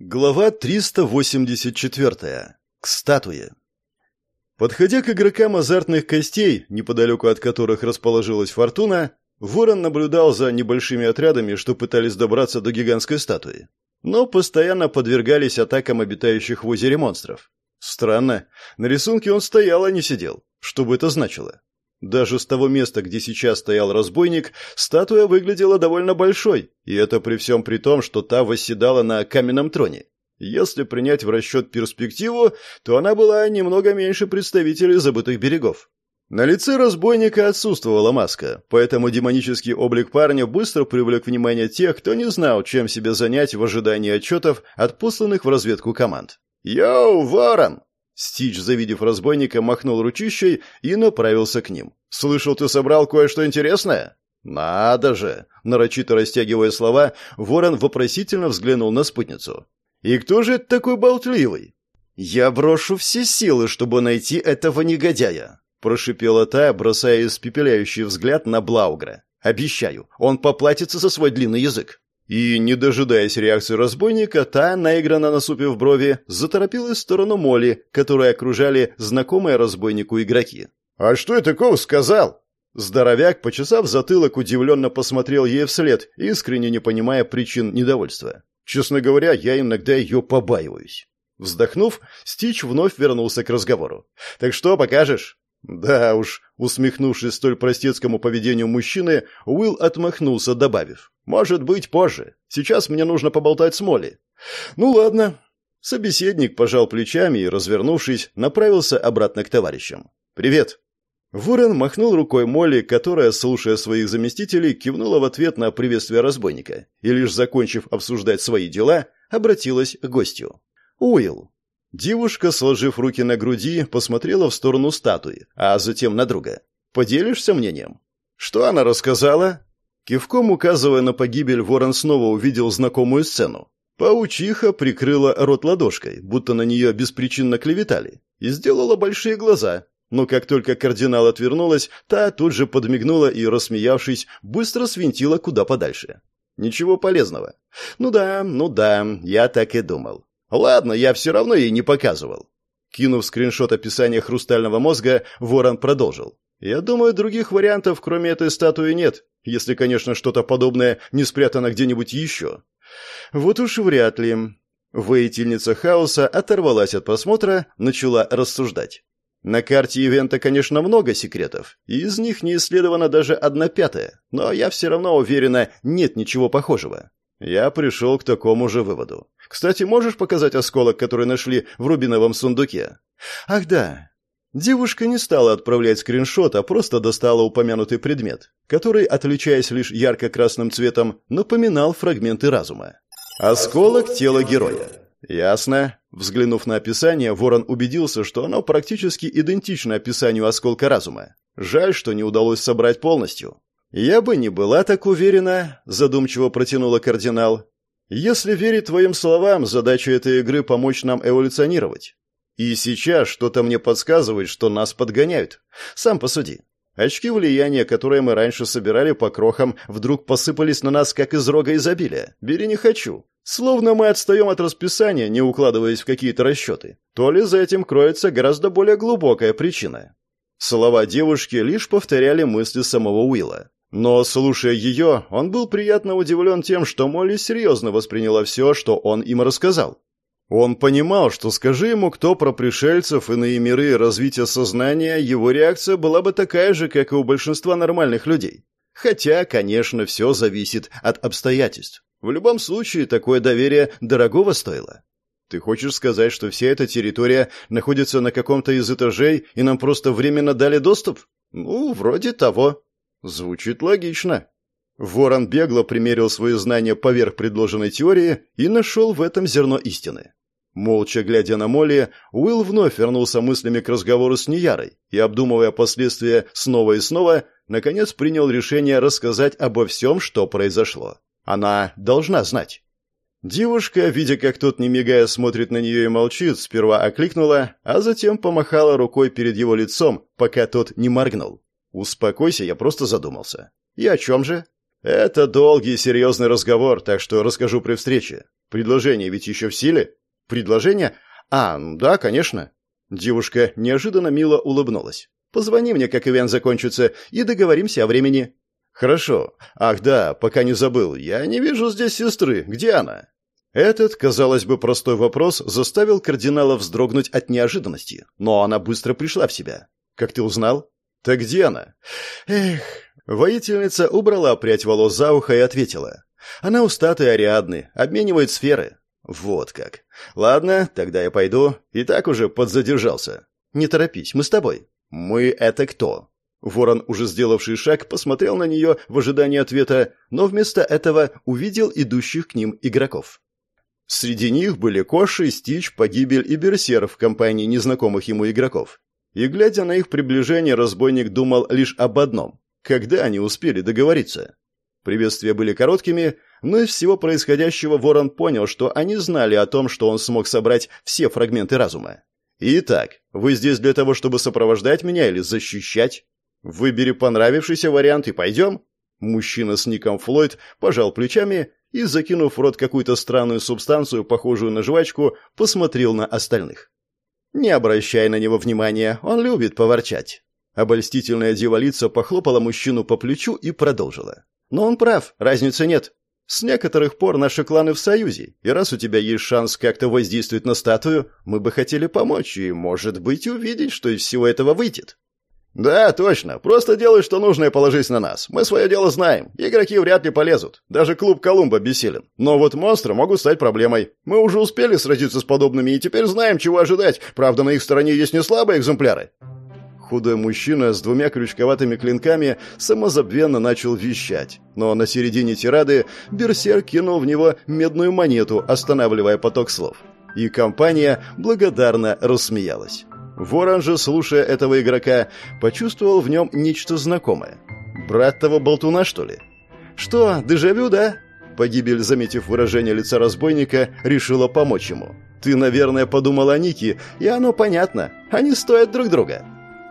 Глава 384. К статуе. Подходя к игрокам азартных костей, неподалеку от которых расположилась фортуна, Ворон наблюдал за небольшими отрядами, что пытались добраться до гигантской статуи, но постоянно подвергались атакам обитающих в озере монстров. Странно, на рисунке он стоял, а не сидел. Что бы это значило? Даже с того места, где сейчас стоял разбойник, статуя выглядела довольно большой, и это при всем при том, что та восседала на каменном троне. Если принять в расчет перспективу, то она была немного меньше представителей забытых берегов. На лице разбойника отсутствовала маска, поэтому демонический облик парня быстро привлек внимание тех, кто не знал, чем себя занять в ожидании отчетов от посланных в разведку команд. «Йоу, ворон!» Стич, завидев разбойника, махнул ручищей и направился к ним. «Слышал, ты собрал кое-что интересное?» «Надо же!» Нарочито растягивая слова, ворон вопросительно взглянул на спутницу. «И кто же это такой болтливый?» «Я брошу все силы, чтобы найти этого негодяя», прошипела та, бросая испепеляющий взгляд на Блаугра. «Обещаю, он поплатится за свой длинный язык». И, не дожидаясь реакции разбойника, та, наигранно насупив брови, заторопилась в сторону Моли, которые окружали знакомые разбойнику игроки. «А что я такого сказал?» Здоровяк, почесав затылок, удивленно посмотрел ей вслед, искренне не понимая причин недовольства. «Честно говоря, я иногда ее побаиваюсь». Вздохнув, Стич вновь вернулся к разговору. «Так что покажешь?» Да уж, усмехнувшись столь простецкому поведению мужчины, Уилл отмахнулся, добавив. «Может быть, позже. Сейчас мне нужно поболтать с Молли». «Ну ладно». Собеседник пожал плечами и, развернувшись, направился обратно к товарищам. «Привет». Ворон махнул рукой Молли, которая, слушая своих заместителей, кивнула в ответ на приветствие разбойника и, лишь закончив обсуждать свои дела, обратилась к гостю. «Уилл, Девушка, сложив руки на груди, посмотрела в сторону статуи, а затем на друга. «Поделишься мнением?» «Что она рассказала?» Кивком указывая на погибель, ворон снова увидел знакомую сцену. Паучиха прикрыла рот ладошкой, будто на нее беспричинно клеветали, и сделала большие глаза. Но как только кардинал отвернулась, та тут же подмигнула и, рассмеявшись, быстро свинтила куда подальше. Ничего полезного. Ну да, ну да, я так и думал. Ладно, я все равно ей не показывал. Кинув скриншот описания хрустального мозга, Ворон продолжил. Я думаю, других вариантов, кроме этой статуи, нет, если, конечно, что-то подобное не спрятано где-нибудь еще. Вот уж вряд ли. Воительница хаоса оторвалась от просмотра, начала рассуждать. На карте ивента, конечно, много секретов, и из них не исследована даже одна пятая, но я все равно уверена, нет ничего похожего. Я пришел к такому же выводу. Кстати, можешь показать осколок, который нашли в рубиновом сундуке? Ах да. Девушка не стала отправлять скриншот, а просто достала упомянутый предмет, который, отличаясь лишь ярко-красным цветом, напоминал фрагменты разума. Осколок тела героя. Ясно. Взглянув на описание, Ворон убедился, что оно практически идентично описанию осколка разума. Жаль, что не удалось собрать полностью. «Я бы не была так уверена», — задумчиво протянула кардинал. «Если верить твоим словам, задача этой игры — помочь нам эволюционировать. И сейчас что-то мне подсказывает, что нас подгоняют. Сам посуди. Очки влияния, которые мы раньше собирали по крохам, вдруг посыпались на нас, как из рога изобилия. Бери не хочу. Словно мы отстаем от расписания, не укладываясь в какие-то расчеты. То ли за этим кроется гораздо более глубокая причина. Слова девушки лишь повторяли мысли самого Уилла. Но, слушая ее, он был приятно удивлен тем, что Молли серьезно восприняла все, что он им рассказал. Он понимал, что скажи ему кто про пришельцев, иные миры и развитие сознания, его реакция была бы такая же, как и у большинства нормальных людей. Хотя, конечно, все зависит от обстоятельств. В любом случае, такое доверие дорогого стоило. Ты хочешь сказать, что вся эта территория находится на каком-то из этажей, и нам просто временно дали доступ? Ну, вроде того. Звучит логично. Ворон бегло примерил свои знания поверх предложенной теории и нашел в этом зерно истины. Молча глядя на Молли, Уилл вновь вернулся мыслями к разговору с Ниярой и, обдумывая последствия снова и снова, наконец принял решение рассказать обо всем, что произошло. Она должна знать. Девушка, видя, как тот, не мигая, смотрит на нее и молчит, сперва окликнула, а затем помахала рукой перед его лицом, пока тот не моргнул. «Успокойся, я просто задумался». «И о чем же?» «Это долгий и серьезный разговор, так что расскажу при встрече. Предложение ведь еще в силе? Предложение? А, ну да, конечно. Девушка неожиданно мило улыбнулась. Позвони мне, как ивент закончится, и договоримся о времени. Хорошо. Ах да, пока не забыл. Я не вижу здесь сестры. Где она? Этот, казалось бы, простой вопрос заставил кардинала вздрогнуть от неожиданности, но она быстро пришла в себя. Как ты узнал? Так где она? Эх, воительница убрала прядь волос за ухо и ответила: она у статуи Ариадны, обменивает сферы. Вот как. Ладно, тогда я пойду. И так уже подзадержался. Не торопись, мы с тобой. Мы это кто? Ворон, уже сделавший шаг, посмотрел на нее в ожидании ответа, но вместо этого увидел идущих к ним игроков. Среди них были Коши, Стич, Погибель и Берсер в компании незнакомых ему игроков. И, глядя на их приближение, разбойник думал лишь об одном – когда они успели договориться. Приветствия были короткими, но из всего происходящего Ворон понял, что они знали о том, что он смог собрать все фрагменты разума. «Итак, вы здесь для того, чтобы сопровождать меня или защищать? Выбери понравившийся вариант и пойдем». Мужчина с ником Флойд пожал плечами и, закинув в рот какую-то странную субстанцию, похожую на жвачку, посмотрел на остальных. «Не обращай на него внимания, он любит поворчать». Обольстительная девалица похлопала мужчину по плечу и продолжила. Но он прав, разницы нет. С некоторых пор наши кланы в союзе, и раз у тебя есть шанс как-то воздействовать на статую, мы бы хотели помочь и, может быть, увидеть, что из всего этого выйдет. Да, точно. Просто делай, что нужно, и положись на нас. Мы свое дело знаем. Игроки вряд ли полезут. Даже клуб Колумба бессилен. Но вот монстры могут стать проблемой. Мы уже успели сразиться с подобными и теперь знаем, чего ожидать. Правда, на их стороне есть не слабые экземпляры. Худой мужчина с двумя крючковатыми клинками самозабвенно начал вещать, но на середине тирады берсер кинул в него медную монету, останавливая поток слов. И компания благодарно рассмеялась. Ворон же, слушая этого игрока, почувствовал в нем нечто знакомое. Брат того болтуна, что ли? «Что, дежавю, да?» Погибель, заметив выражение лица разбойника, решила помочь ему. «Ты, наверное, подумал о Нике, и оно понятно. Они стоят друг друга».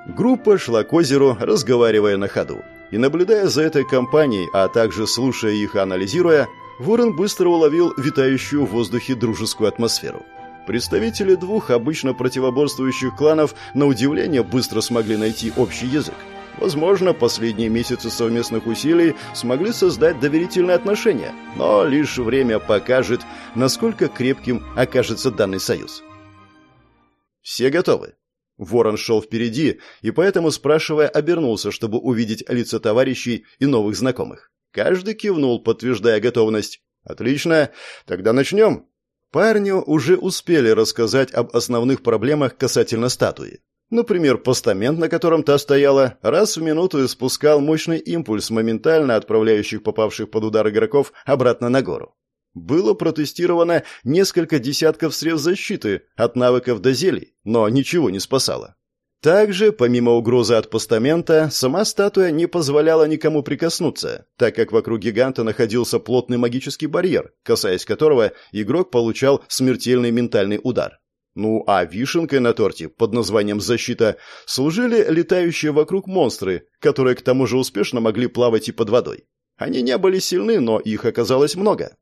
Группа шла к озеру, разговаривая на ходу. И наблюдая за этой компанией, а также слушая их и анализируя, Ворон быстро уловил витающую в воздухе дружескую атмосферу. Представители двух обычно противоборствующих кланов на удивление быстро смогли найти общий язык. Возможно, последние месяцы совместных усилий смогли создать доверительные отношения, но лишь время покажет, насколько крепким окажется данный союз. Все готовы? Ворон шел впереди, и поэтому, спрашивая, обернулся, чтобы увидеть лица товарищей и новых знакомых. Каждый кивнул, подтверждая готовность. «Отлично, тогда начнем». Парню уже успели рассказать об основных проблемах касательно статуи. Например, постамент, на котором та стояла, раз в минуту испускал мощный импульс, моментально отправляющих попавших под удар игроков обратно на гору. Было протестировано несколько десятков средств защиты, от навыков до зелий, но ничего не спасало. Также, помимо угрозы от постамента, сама статуя не позволяла никому прикоснуться, так как вокруг гиганта находился плотный магический барьер, касаясь которого игрок получал смертельный ментальный удар. Ну а вишенкой на торте под названием «Защита» служили летающие вокруг монстры, которые к тому же успешно могли плавать и под водой. Они не были сильны, но их оказалось много.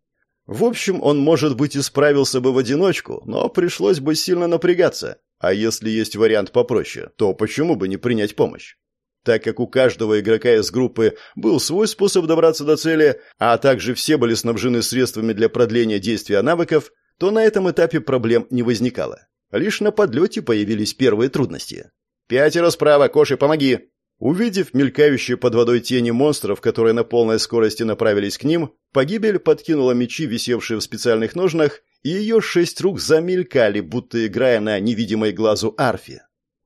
В общем, он, может быть, и справился бы в одиночку, но пришлось бы сильно напрягаться. А если есть вариант попроще, то почему бы не принять помощь? Так как у каждого игрока из группы был свой способ добраться до цели, а также все были снабжены средствами для продления действия навыков, то на этом этапе проблем не возникало. Лишь на подлете появились первые трудности. «Пятеро справа, Коши, помоги!» Увидев мелькающие под водой тени монстров, которые на полной скорости направились к ним, погибель подкинула мечи, висевшие в специальных ножнах, и ее шесть рук замелькали, будто играя на невидимой глазу арфе.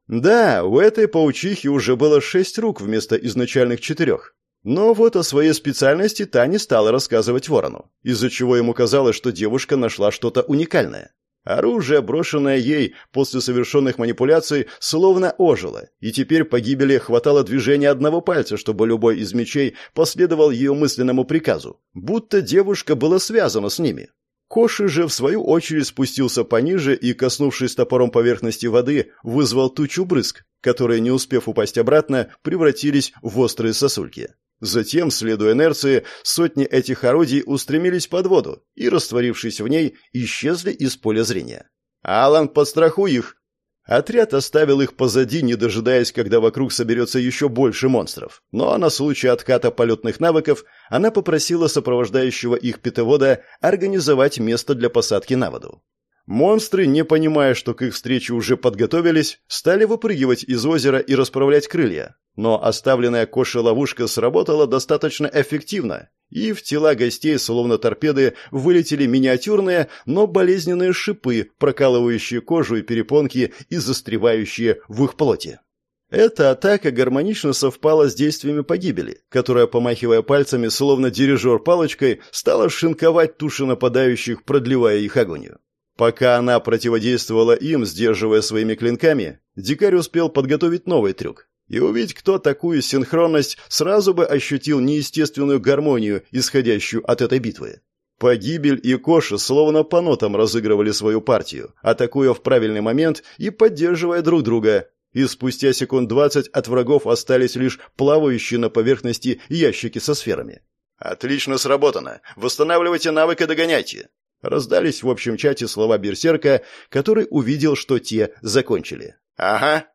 Да, у этой паучихи уже было шесть рук вместо изначальных четырех. Но вот о своей специальности та не стала рассказывать ворону, из-за чего ему казалось, что девушка нашла что-то уникальное. Оружие, брошенное ей после совершенных манипуляций, словно ожило, и теперь погибели хватало движения одного пальца, чтобы любой из мечей последовал ее мысленному приказу, будто девушка была связана с ними. Коши же, в свою очередь, спустился пониже и, коснувшись топором поверхности воды, вызвал тучу брызг, которые, не успев упасть обратно, превратились в острые сосульки. Затем, следуя инерции, сотни этих орудий устремились под воду и, растворившись в ней, исчезли из поля зрения. «Алан, подстрахуй их!» Отряд оставил их позади, не дожидаясь, когда вокруг соберется еще больше монстров. Но на случай отката полетных навыков она попросила сопровождающего их питовода организовать место для посадки на воду. Монстры, не понимая, что к их встрече уже подготовились, стали выпрыгивать из озера и расправлять крылья. Но оставленная Кошей ловушка сработала достаточно эффективно, и в тела гостей, словно торпеды, вылетели миниатюрные, но болезненные шипы, прокалывающие кожу и перепонки и застревающие в их плоти. Эта атака гармонично совпала с действиями погибели, которая, помахивая пальцами, словно дирижер палочкой, стала шинковать туши нападающих, продлевая их агонию. Пока она противодействовала им, сдерживая своими клинками, дикарь успел подготовить новый трюк. И увидеть, кто такую синхронность, сразу бы ощутил неестественную гармонию, исходящую от этой битвы. Погибель и Коша словно по нотам разыгрывали свою партию, атакуя в правильный момент и поддерживая друг друга. И спустя секунд двадцать от врагов остались лишь плавающие на поверхности ящики со сферами. «Отлично сработано! Восстанавливайте навык и догоняйте!» Раздались в общем чате слова берсерка, который увидел, что те закончили. «Ага»,